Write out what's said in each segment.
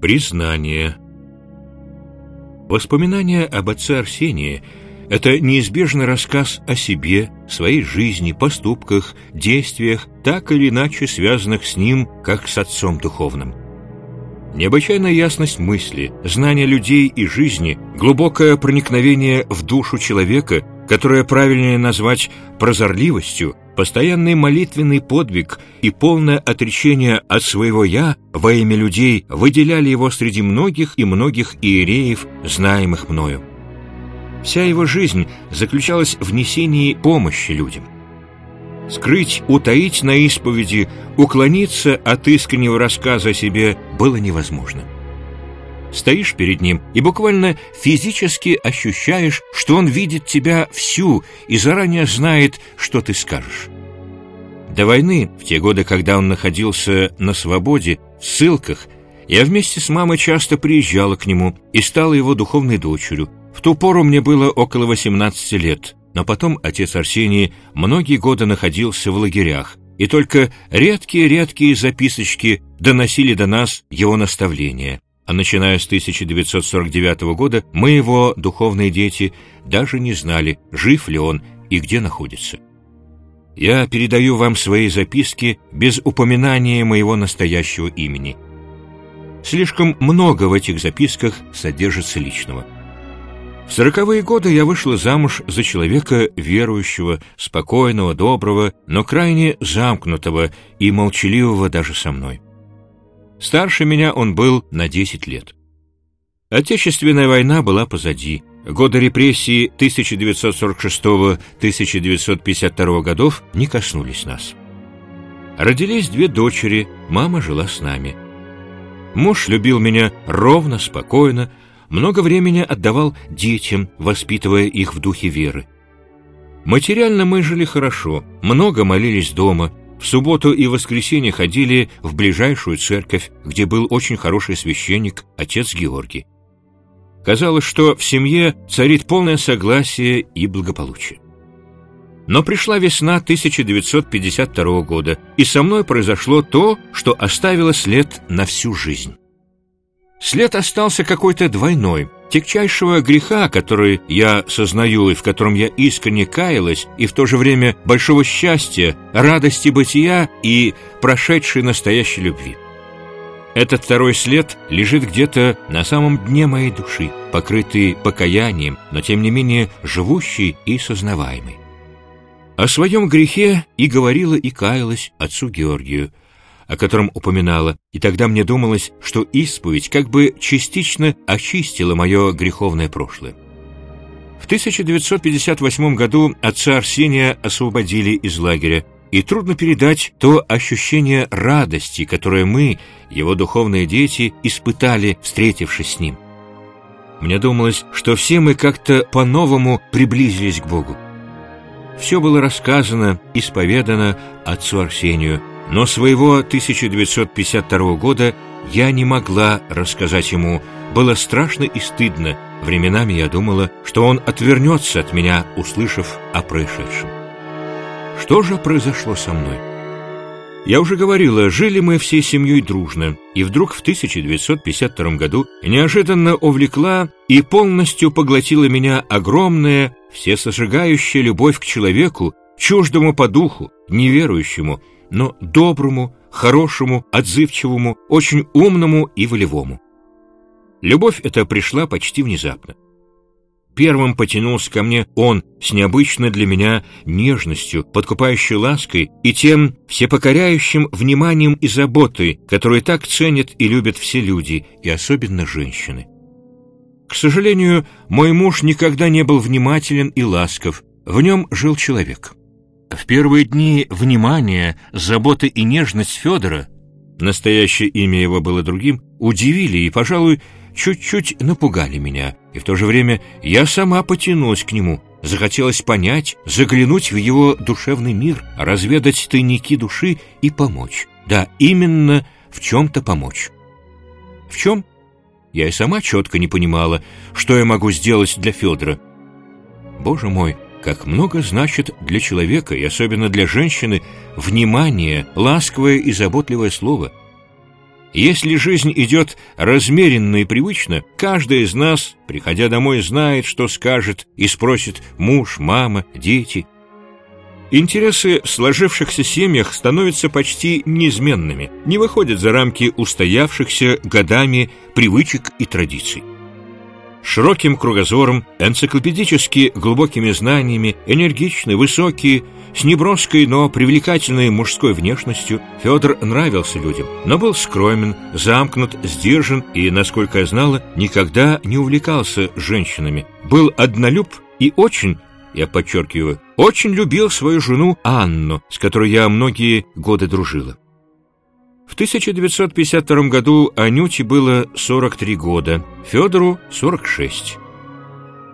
Признание Воспоминания об отце Арсении – это неизбежный рассказ о себе, своей жизни, поступках, действиях, так или иначе связанных с ним, как с отцом духовным. Необычайная ясность мысли, знание людей и жизни, глубокое проникновение в душу человека, которое правильнее назвать прозорливостью, постоянный молитвенный подвиг и полное отречение от своего «я» во имя людей выделяли его среди многих и многих иереев, знаемых мною. Вся его жизнь заключалась в несении помощи людям. Скрыть, утаить на исповеди, уклониться от искреннего рассказа о себе было невозможно. Стоишь перед ним и буквально физически ощущаешь, что он видит тебя всю и заранее знает, что ты скажешь. До войны, в те годы, когда он находился на свободе, в ссылках, я вместе с мамой часто приезжала к нему и стала его духовной дочерью. В ту пору мне было около 18 лет, но потом отец Арсений многие годы находился в лагерях, и только редкие-редкие записочки доносили до нас его наставления а начиная с 1949 года мы, его духовные дети, даже не знали, жив ли он и где находится. Я передаю вам свои записки без упоминания моего настоящего имени. Слишком много в этих записках содержится личного. В сороковые годы я вышла замуж за человека верующего, спокойного, доброго, но крайне замкнутого и молчаливого даже со мной. Старше меня он был на 10 лет. Отечественная война была позади. Годы репрессий 1946-1952 годов не коснулись нас. Родились две дочери, мама жила с нами. Муж любил меня ровно, спокойно, много времени отдавал детям, воспитывая их в духе веры. Материально мы жили хорошо, много молились дома, в субботу и воскресенье ходили в ближайшую церковь, где был очень хороший священник, отец Георгий. Казалось, что в семье царит полное согласие и благополучие. Но пришла весна 1952 года, и со мной произошло то, что оставило след на всю жизнь. След остался какой-то двойной, тягчайшего греха, который я сознаю и в котором я искренне каялась, и в то же время большого счастья, радости бытия и прошедшей настоящей любви. Этот второй след лежит где-то на самом дне моей души, покрытый покаянием, но тем не менее живущий и сознаваемый. О своем грехе и говорила, и каялась отцу Георгию, о котором упоминала, и тогда мне думалось, что исповедь как бы частично очистила мое греховное прошлое. В 1958 году отца Арсения освободили из лагеря, и трудно передать то ощущение радости, которое мы, его духовные дети, испытали, встретившись с ним. Мне думалось, что все мы как-то по-новому приблизились к Богу. Все было рассказано, исповедано отцу Арсению, но своего 1952 года я не могла рассказать ему. Было страшно и стыдно. Временами я думала, что он отвернется от меня, услышав о происшедшем. Что же произошло со мной? Я уже говорила, жили мы всей семьей дружно, и вдруг в 1952 году неожиданно увлекла и полностью поглотила меня огромная, всесожигающая любовь к человеку, чуждому по духу, неверующему, но доброму, хорошему, отзывчивому, очень умному и волевому. Любовь эта пришла почти внезапно. Первым потянулся ко мне он с необычной для меня нежностью, подкупающей лаской и тем всепокоряющим вниманием и заботой, которые так ценят и любят все люди, и особенно женщины. К сожалению, мой муж никогда не был внимателен и ласков, в нем жил человек. В первые дни внимание, забота и нежность Федора, настоящее имя его было другим, удивили и, пожалуй, чуть-чуть напугали меня, и в то же время я сама потянулась к нему, захотелось понять, заглянуть в его душевный мир, разведать тайники души и помочь. Да, именно в чем-то помочь. В чем? Я и сама четко не понимала, что я могу сделать для Федора. Боже мой, как много значит для человека, и особенно для женщины, внимание, ласковое и заботливое слово. Если жизнь идет размеренно и привычно, каждый из нас, приходя домой, знает, что скажет и спросит муж, мама, дети. Интересы в сложившихся семьях становятся почти неизменными, не выходят за рамки устоявшихся годами привычек и традиций. Широким кругозором, энциклопедически глубокими знаниями, энергичный, высокий, с неброской, но привлекательной мужской внешностью Федор нравился людям, но был скромен, замкнут, сдержан и, насколько я знала, никогда не увлекался женщинами. Был однолюб и очень, я подчеркиваю, очень любил свою жену Анну, с которой я многие годы дружила. В 1952 году Анюте было 43 года, Федору 46.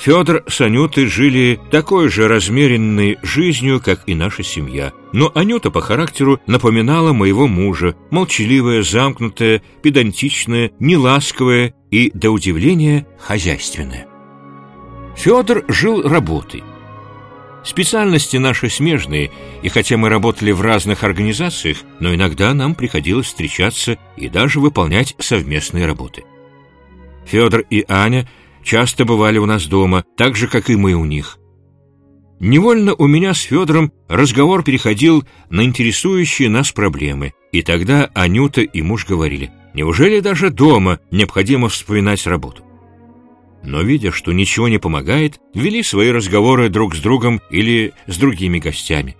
Федор с Анютой жили такой же размеренной жизнью, как и наша семья. Но Анюта по характеру напоминала моего мужа, молчаливая, замкнутая, педантичная, неласковая и, до удивления, хозяйственная. Федор жил работой. Специальности наши смежные, и хотя мы работали в разных организациях, но иногда нам приходилось встречаться и даже выполнять совместные работы. Федор и Аня – часто бывали у нас дома, так же, как и мы у них. Невольно у меня с Федором разговор переходил на интересующие нас проблемы, и тогда Анюта и муж говорили, неужели даже дома необходимо вспоминать работу? Но, видя, что ничего не помогает, вели свои разговоры друг с другом или с другими гостями.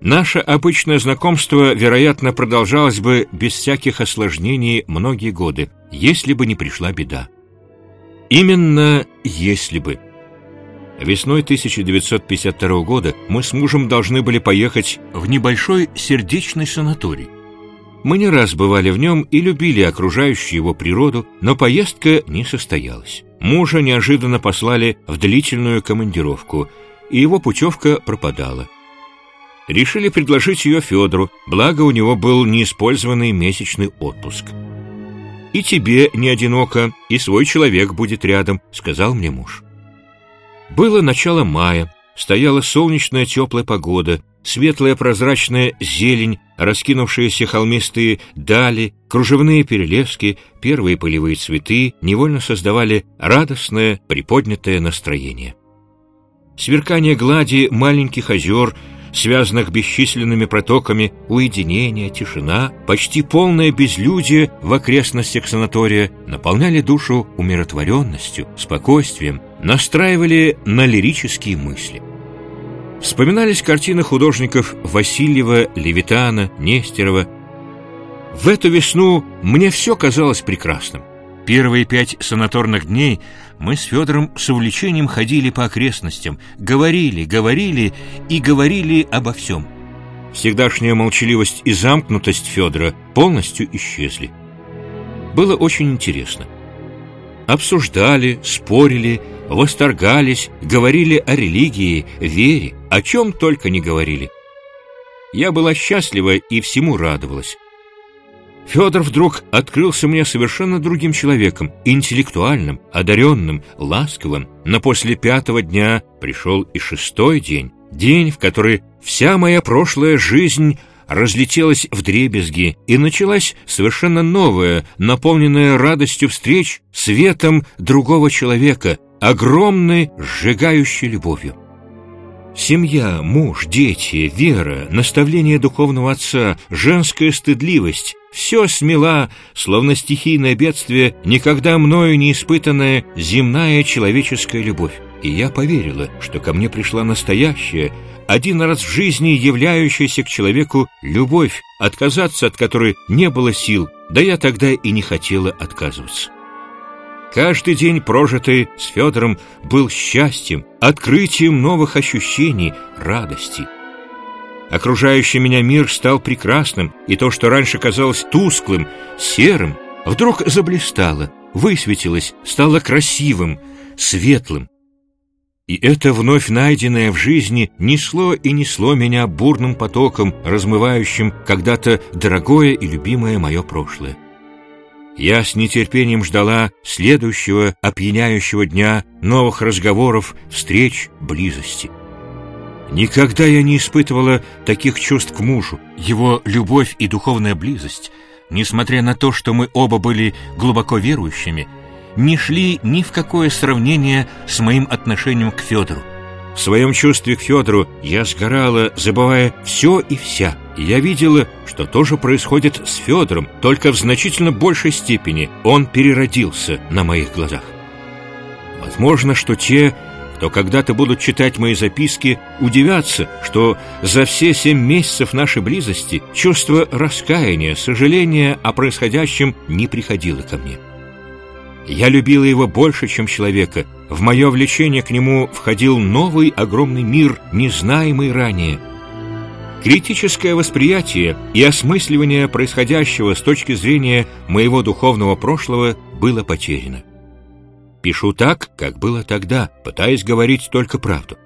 Наше обычное знакомство, вероятно, продолжалось бы без всяких осложнений многие годы, если бы не пришла беда. Именно если бы. Весной 1952 года мы с мужем должны были поехать в небольшой сердечный санаторий. Мы не раз бывали в нем и любили окружающую его природу, но поездка не состоялась. Мужа неожиданно послали в длительную командировку, и его путевка пропадала. Решили предложить ее Федору, благо у него был неиспользованный месячный отпуск. «И тебе не одиноко, и свой человек будет рядом», — сказал мне муж. Было начало мая, стояла солнечная теплая погода, светлая прозрачная зелень, раскинувшиеся холмистые дали, кружевные перелески, первые полевые цветы невольно создавали радостное, приподнятое настроение. Сверкание глади маленьких озер — связанных бесчисленными протоками, уединение, тишина, почти полное безлюдие в окрестностях санатория наполняли душу умиротворенностью, спокойствием, настраивали на лирические мысли. Вспоминались картины художников Васильева, Левитана, Нестерова. В эту весну мне все казалось прекрасным. Первые пять санаторных дней мы с Федором с увлечением ходили по окрестностям, говорили, говорили и говорили обо всем. Всегдашняя молчаливость и замкнутость Федора полностью исчезли. Было очень интересно. Обсуждали, спорили, восторгались, говорили о религии, вере, о чем только не говорили. Я была счастлива и всему радовалась. Федор вдруг открылся мне совершенно другим человеком, интеллектуальным, одаренным, ласковым. Но после пятого дня пришел и шестой день, день, в который вся моя прошлая жизнь разлетелась в дребезги, и началась совершенно новая, наполненная радостью встреч, светом другого человека, огромной, сжигающей любовью. Семья, муж, дети, вера, наставление духовного отца, женская стыдливость — все смела, словно стихийное бедствие, никогда мною не испытанная земная человеческая любовь. И я поверила, что ко мне пришла настоящая, один раз в жизни являющаяся к человеку любовь, отказаться от которой не было сил, да я тогда и не хотела отказываться. Каждый день, прожитый с Федором, был счастьем, открытием новых ощущений, радости. Окружающий меня мир стал прекрасным, и то, что раньше казалось тусклым, серым, вдруг заблистало, высветилось, стало красивым, светлым. И это вновь найденное в жизни несло и несло меня бурным потоком, размывающим когда-то дорогое и любимое мое прошлое. Я с нетерпением ждала следующего опьяняющего дня, новых разговоров, встреч, близости. Никогда я не испытывала таких чувств к мужу. Его любовь и духовная близость несмотря на то, что мы оба были глубоко верующими, не шли ни в какое сравнение с моим отношением к Федору. В своем чувстве к Федору я сгорала, забывая все и вся. И я видела, что тоже происходит с Федором, только в значительно большей степени он переродился на моих глазах. Возможно, что те, кто когда-то будут читать мои записки, удивятся, что за все семь месяцев нашей близости чувство раскаяния, сожаления о происходящем не приходило ко мне. Я любила его больше, чем человека. В мое влечение к нему входил новый огромный мир, незнаемый ранее. Критическое восприятие и осмысливание происходящего с точки зрения моего духовного прошлого было потеряно. Пишу так, как было тогда, пытаясь говорить только правду.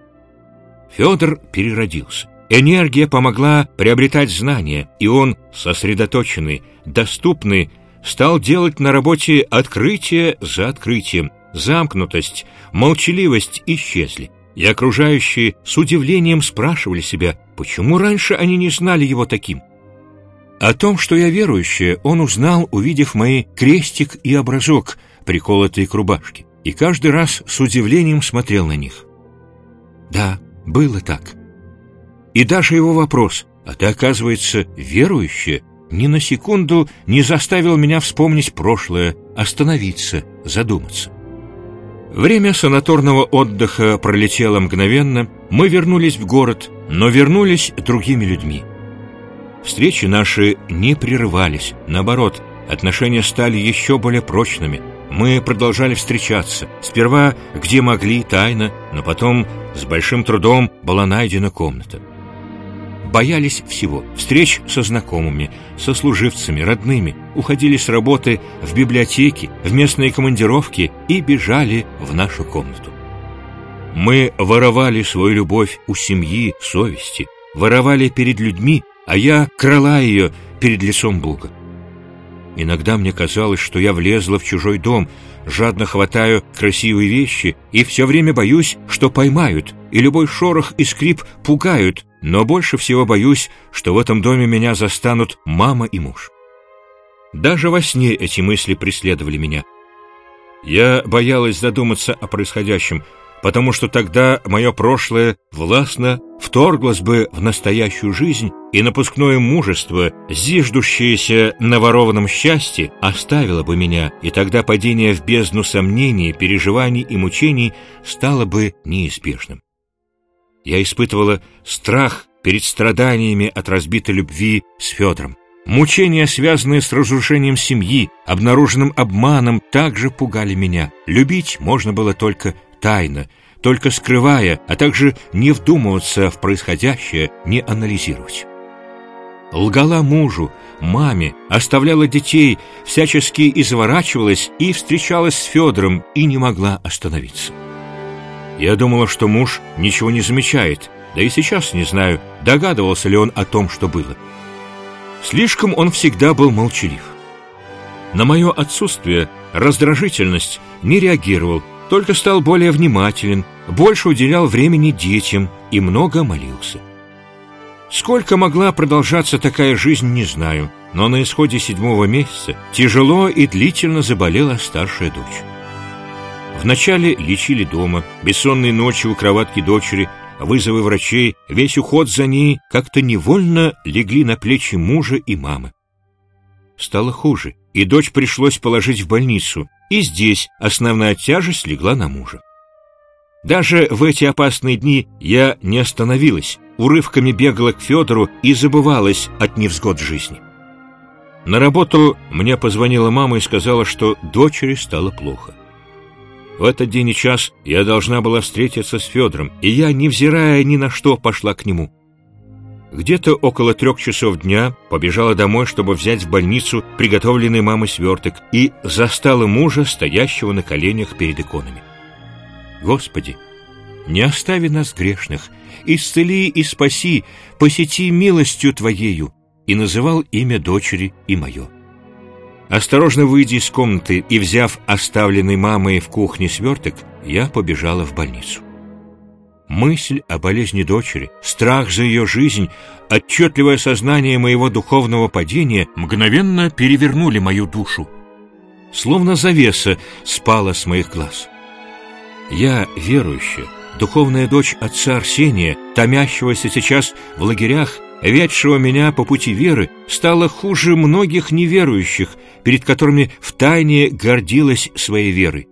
Федор переродился. Энергия помогла приобретать знания, и он, сосредоточенный, доступный, стал делать на работе открытие за открытием. Замкнутость, молчаливость исчезли. И окружающие с удивлением спрашивали себя, почему раньше они не знали его таким. О том, что я верующая, он узнал, увидев мои крестик и образок, приколотые к рубашке, и каждый раз с удивлением смотрел на них. Да, было так. И даже его вопрос, а ты, оказывается, верующая, ни на секунду не заставил меня вспомнить прошлое, остановиться, задуматься. Время санаторного отдыха пролетело мгновенно, мы вернулись в город, но вернулись другими людьми. Встречи наши не прерывались, наоборот, отношения стали еще более прочными. Мы продолжали встречаться, сперва где могли, тайно, но потом с большим трудом была найдена комната боялись всего – встреч со знакомыми, со служивцами, родными, уходили с работы в библиотеки, в местные командировки и бежали в нашу комнату. Мы воровали свою любовь у семьи, совести, воровали перед людьми, а я крала ее перед лицом Бога. Иногда мне казалось, что я влезла в чужой дом, жадно хватаю красивые вещи и все время боюсь, что поймают, и любой шорох и скрип пугают, но больше всего боюсь, что в этом доме меня застанут мама и муж. Даже во сне эти мысли преследовали меня. Я боялась задуматься о происходящем, потому что тогда мое прошлое властно вторглось бы в настоящую жизнь, и напускное мужество, зиждущееся на ворованном счастье, оставило бы меня, и тогда падение в бездну сомнений, переживаний и мучений стало бы неизбежным. Я испытывала страх перед страданиями от разбитой любви с Федором. Мучения, связанные с разрушением семьи, обнаруженным обманом, также пугали меня. Любить можно было только тайно, только скрывая, а также не вдумываться в происходящее, не анализировать. Лгала мужу, маме, оставляла детей, всячески изворачивалась и встречалась с Федором и не могла остановиться. Я думала, что муж ничего не замечает, да и сейчас не знаю, догадывался ли он о том, что было. Слишком он всегда был молчалив. На мое отсутствие раздражительность не реагировал, только стал более внимателен, больше уделял времени детям и много молился. Сколько могла продолжаться такая жизнь, не знаю, но на исходе седьмого месяца тяжело и длительно заболела старшая дочь. Вначале лечили дома, бессонные ночи у кроватки дочери, вызовы врачей, весь уход за ней как-то невольно легли на плечи мужа и мамы. Стало хуже, и дочь пришлось положить в больницу, и здесь основная тяжесть легла на мужа. Даже в эти опасные дни я не остановилась, урывками бегала к Федору и забывалась от невзгод жизни. На работу мне позвонила мама и сказала, что дочери стало плохо. В этот день и час я должна была встретиться с Федором, и я, невзирая ни на что, пошла к нему. Где-то около трех часов дня побежала домой, чтобы взять в больницу приготовленный мамой сверток, и застала мужа, стоящего на коленях перед иконами. «Господи, не остави нас грешных, исцели и спаси, посети милостью Твоею», и называл имя дочери и мое. Осторожно выйдя из комнаты и взяв оставленный мамой в кухне сверток, я побежала в больницу. Мысль о болезни дочери, страх за ее жизнь, отчетливое сознание моего духовного падения мгновенно перевернули мою душу. Словно завеса спала с моих глаз. Я верующая, духовная дочь отца Арсения, томящегося сейчас в лагерях, ведшего меня по пути веры, стала хуже многих неверующих, перед которыми втайне гордилась своей верой.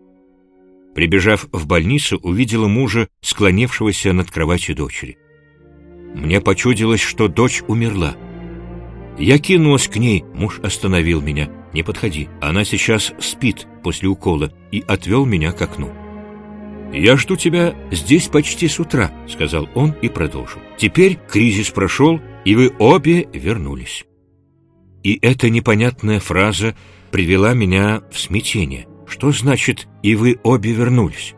Прибежав в больницу, увидела мужа, склонившегося над кроватью дочери. Мне почудилось, что дочь умерла. Я кинулась к ней, муж остановил меня. «Не подходи, она сейчас спит после укола» и отвел меня к окну. «Я жду тебя здесь почти с утра», — сказал он и продолжил. «Теперь кризис прошел, и вы обе вернулись». И эта непонятная фраза привела меня в смятение. Что значит «и вы обе вернулись»?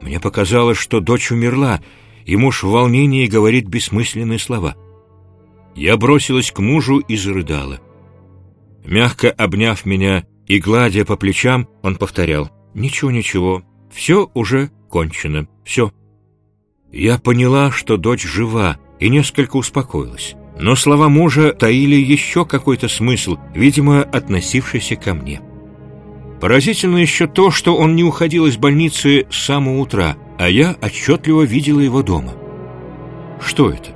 Мне показалось, что дочь умерла, и муж в волнении говорит бессмысленные слова. Я бросилась к мужу и зарыдала. Мягко обняв меня и гладя по плечам, он повторял «Ничего, ничего, все уже кончено, все». Я поняла, что дочь жива, и несколько успокоилась. Но слова мужа таили еще какой-то смысл, видимо, относившийся ко мне. Поразительно еще то, что он не уходил из больницы с самого утра, а я отчетливо видела его дома. Что это?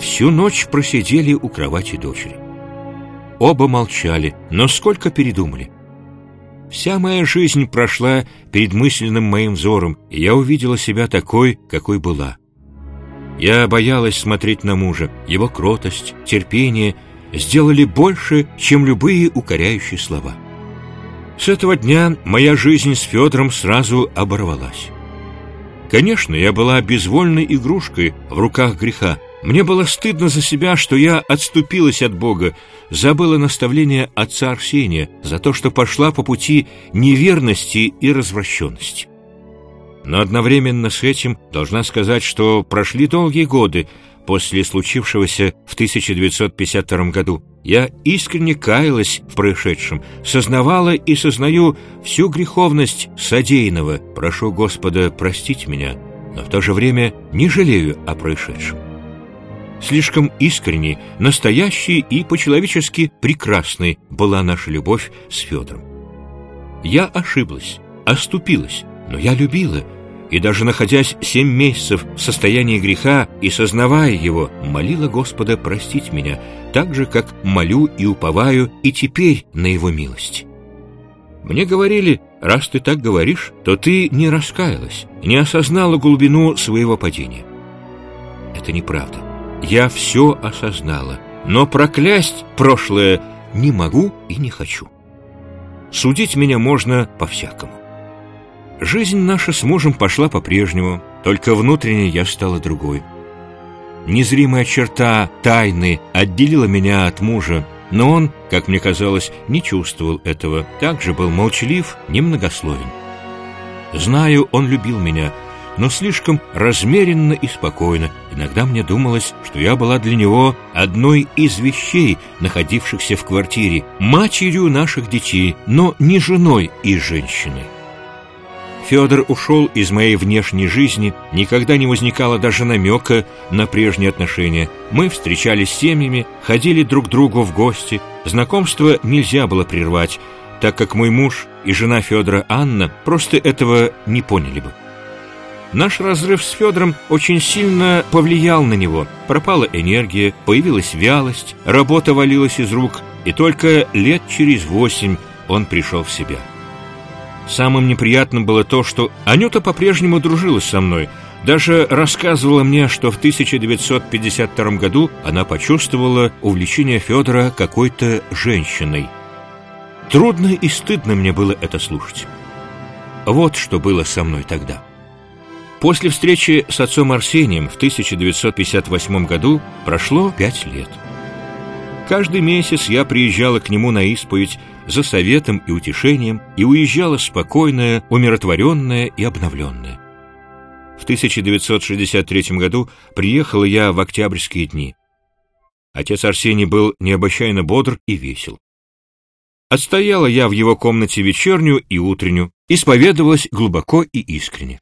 Всю ночь просидели у кровати дочери. Оба молчали, но сколько передумали. Вся моя жизнь прошла перед мысленным моим взором, и я увидела себя такой, какой была. Я боялась смотреть на мужа, его кротость, терпение сделали больше, чем любые укоряющие слова. С этого дня моя жизнь с Федором сразу оборвалась. Конечно, я была безвольной игрушкой в руках греха. Мне было стыдно за себя, что я отступилась от Бога, забыла наставление отца Арсения за то, что пошла по пути неверности и развращенности. Но одновременно с этим должна сказать, что прошли долгие годы, После случившегося в 1952 году я искренне каялась в происшедшем, сознавала и сознаю всю греховность содеянного. Прошу Господа простить меня, но в то же время не жалею о происшедшем. Слишком искренней, настоящей и по-человечески прекрасной была наша любовь с Федором. Я ошиблась, оступилась, но я любила, и даже находясь семь месяцев в состоянии греха и сознавая его, молила Господа простить меня, так же, как молю и уповаю и теперь на его милость. Мне говорили, раз ты так говоришь, то ты не раскаялась, не осознала глубину своего падения. Это неправда. Я все осознала, но проклясть прошлое не могу и не хочу. Судить меня можно по-всякому. Жизнь наша с мужем пошла по-прежнему, только внутренне я стала другой. Незримая черта тайны отделила меня от мужа, но он, как мне казалось, не чувствовал этого, также был молчалив, немногословен. Знаю, он любил меня, но слишком размеренно и спокойно. Иногда мне думалось, что я была для него одной из вещей, находившихся в квартире, матерью наших детей, но не женой и женщиной. Федор ушел из моей внешней жизни, никогда не возникало даже намека на прежние отношения. Мы встречались с семьями, ходили друг к другу в гости. Знакомство нельзя было прервать, так как мой муж и жена Федора Анна просто этого не поняли бы. Наш разрыв с Федором очень сильно повлиял на него. Пропала энергия, появилась вялость, работа валилась из рук, и только лет через восемь он пришел в себя. Самым неприятным было то, что Анюта по-прежнему дружила со мной, даже рассказывала мне, что в 1952 году она почувствовала увлечение Федора какой-то женщиной. Трудно и стыдно мне было это слушать. Вот что было со мной тогда. После встречи с отцом Арсением в 1958 году прошло пять лет. Каждый месяц я приезжала к нему на исповедь за советом и утешением и уезжала спокойная, умиротворенная и обновленная. В 1963 году приехала я в октябрьские дни. Отец Арсений был необычайно бодр и весел. Отстояла я в его комнате вечернюю и утреннюю, исповедовалась глубоко и искренне.